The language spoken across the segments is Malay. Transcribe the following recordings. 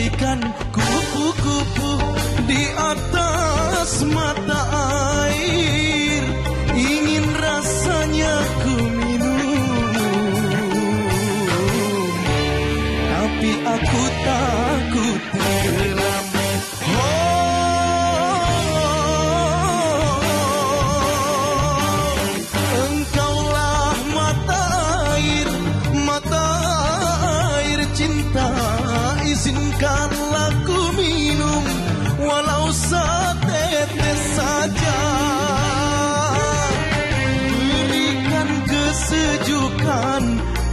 bagaikan kupu-kupu di atas mata air. izinkanlah ku minum walau setetes saja. Berikan kesejukan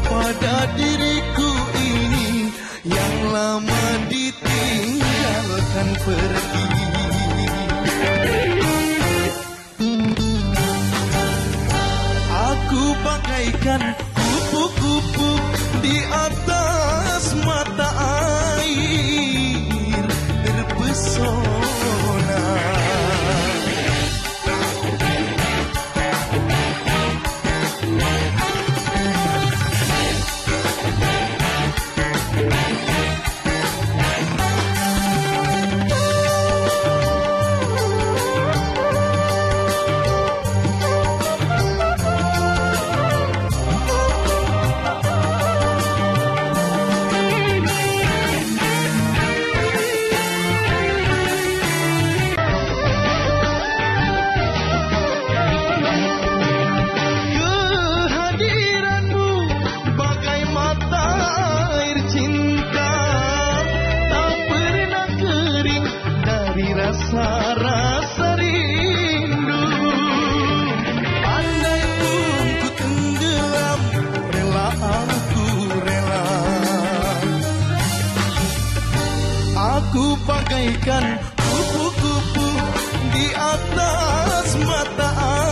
pada diriku ini yang lama ditinggalkan pergi. Aku pakaikan kupu-kupu di atas bagaikan kupu-kupu di atas mata air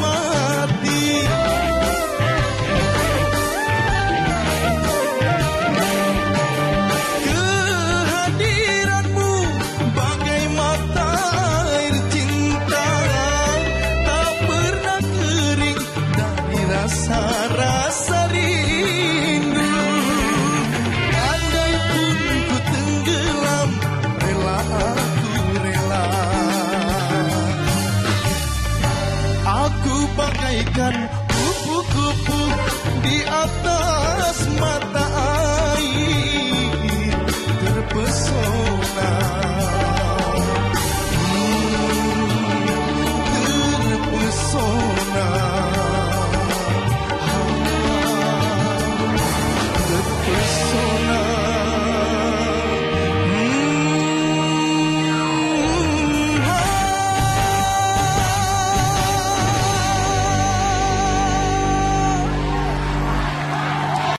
mati. gun